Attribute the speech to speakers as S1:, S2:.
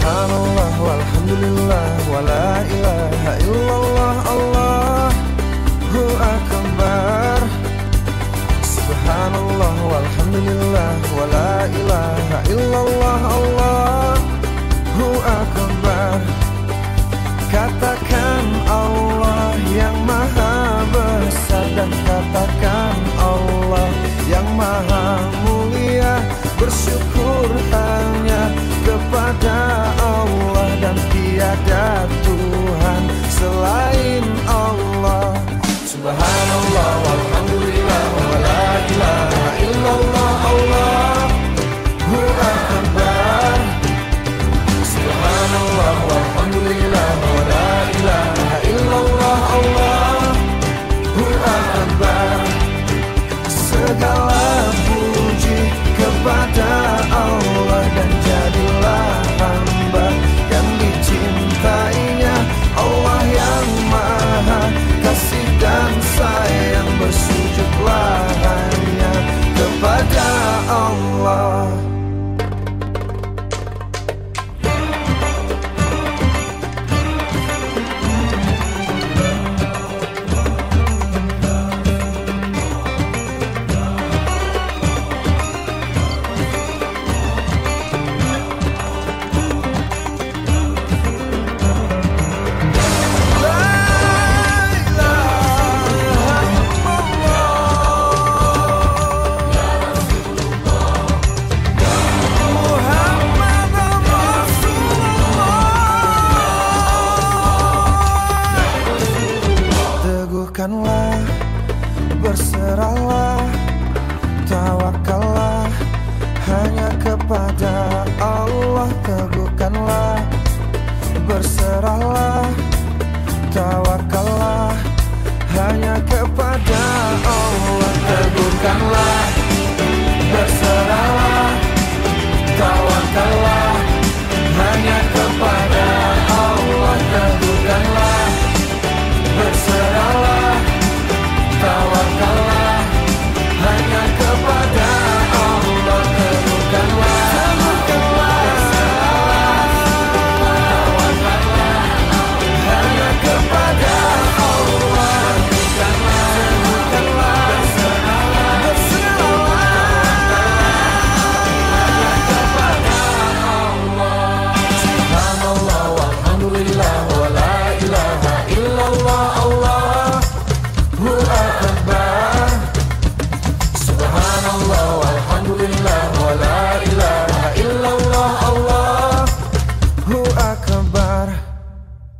S1: subhanallah walhamdulillah wala ilaha illallah Allah. Hu akbar subhanallah walhamdulillah wala ilaha illallah Allah. Hu akbar Tundukkanlah, berserahlah, tawakallah hanya kepada Allah. Teguhkanlah, berserahlah, tawakallah hanya kepada Allah. remember.